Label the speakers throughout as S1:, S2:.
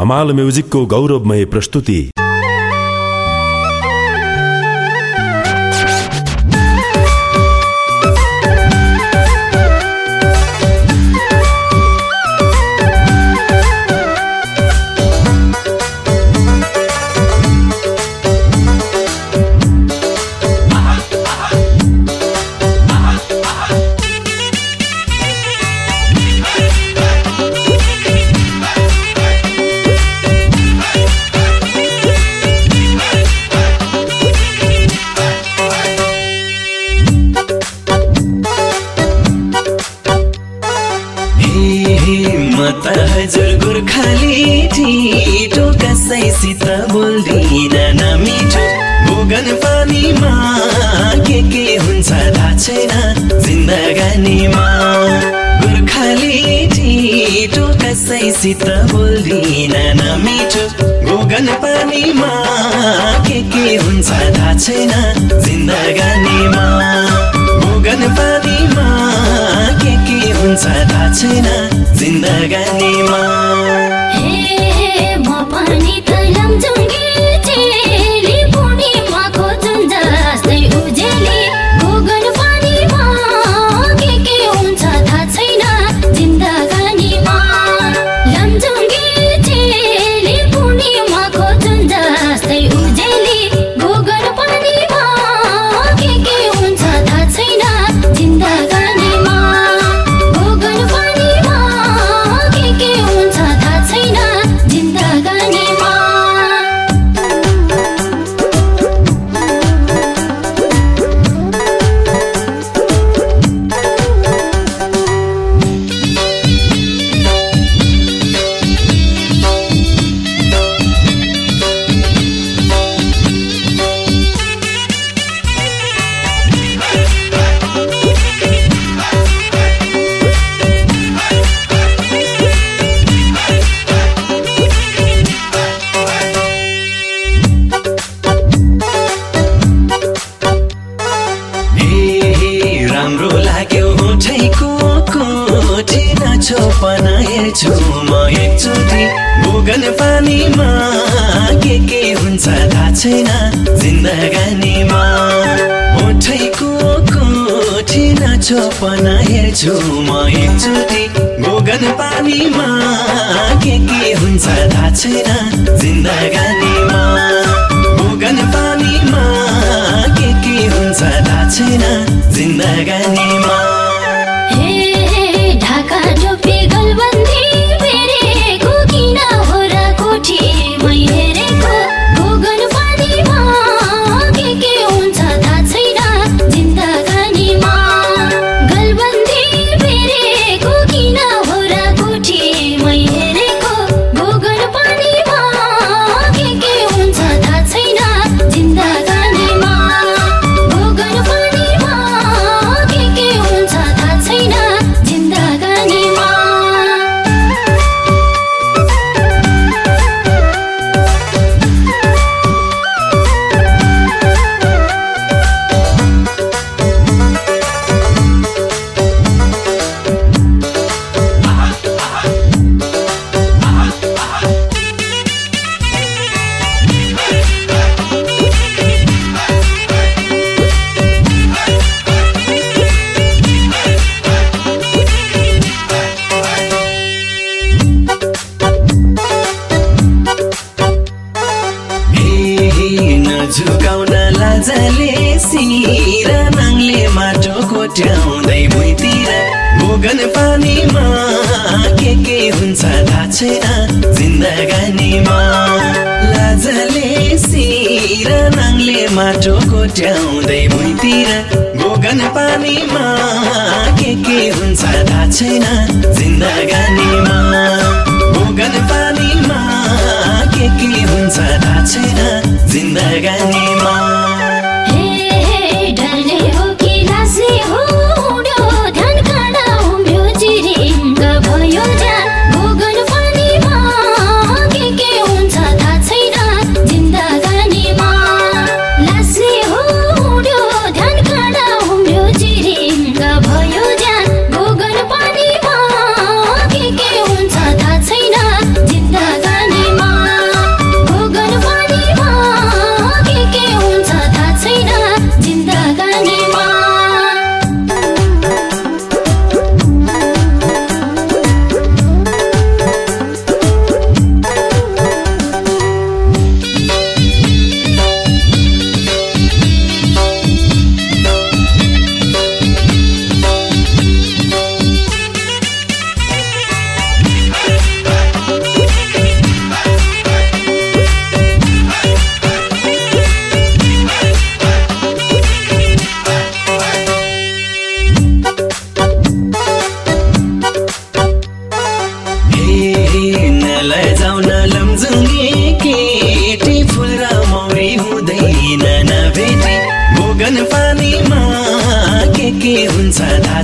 S1: हमाल म्युजिकको गौरवमय प्रस्तुति
S2: म हजुर गोर्खाली ठिटो कसैसित बोल्दिन नमिठो भोगन पानीमा के के हुन्छ थाहा छैन जिन्दगानीमा। गोर्खाली ठिटो कसैसित बोल्दिन नमिठो भोगन पानीमा के के हुन्छ थाहा छैन जिन्दगानीमा। भोगन पानीमा के के हुन्छ थाहा छैन जिन्दगानीमा नछोपन हेर्छु म एकचोटि भोगन पानीमा। के के हुन्छ थाहा छैन जिन्दगानीमा। ओठैको कोठी नछोपन हेर्छु म एकचोटि भोगन पानीमा। के के हुन्छ थाहा छैन जिन्दगानीमा। भोगन पानीमा के के हुन्छ थाहा छैन जिन्दगानीमा। लाजले सिर नाङले माटो कोट्याउँदै भुइँतिर भोगन पानीमा के के हुन्छ थाहा जिन्दगानीमा? लाजले सिर नाङले माटो कोट्याउँदै भुइँतिर भोगन पानीमा के के हुन्छ थाहा छैन जिन्दगानीमा?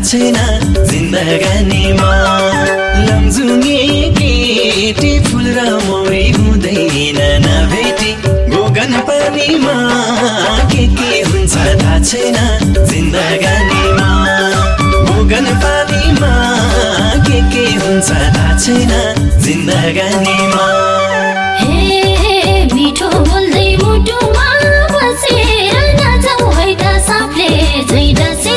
S2: छैन जिन्दगानीमा लम्जुङ्गे केटी फुल र मौरी हुँदैन नभेटी गोगन पानीमा के के हुन्छ थाहा छैन जिन्दगानीमा गोगन पानीमा के के हुन्छ थाहा छैन जिन्दगानीमा
S3: मिठो बोल्दै मुटुमा बसेर नाचौ है त साथले झै डसेर